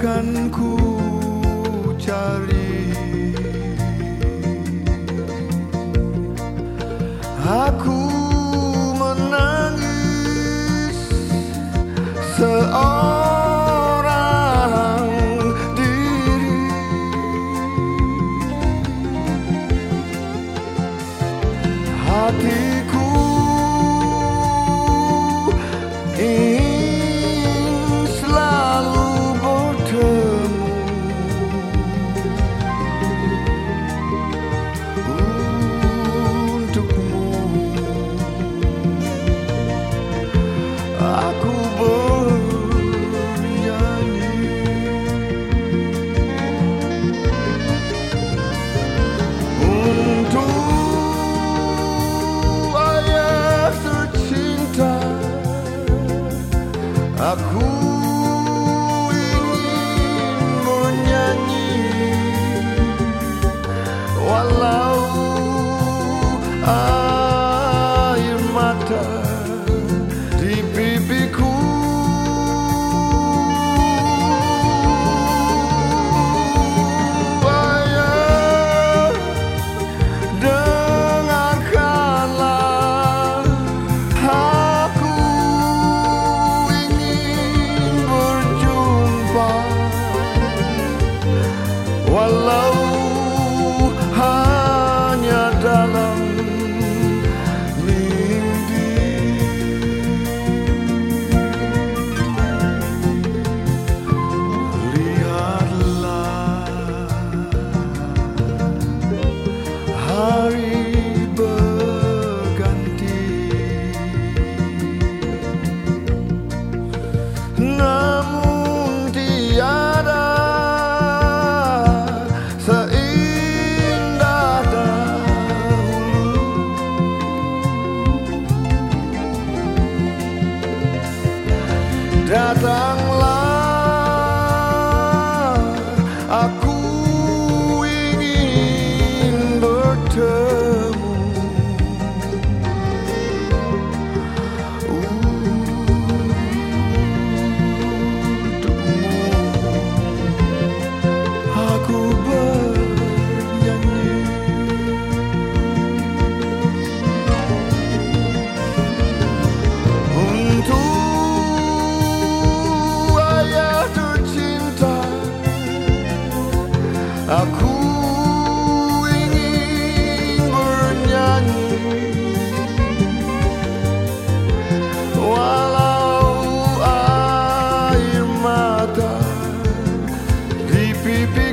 takkanku cari Aku Aku ingin bernyanyi. Walau air mata di pipi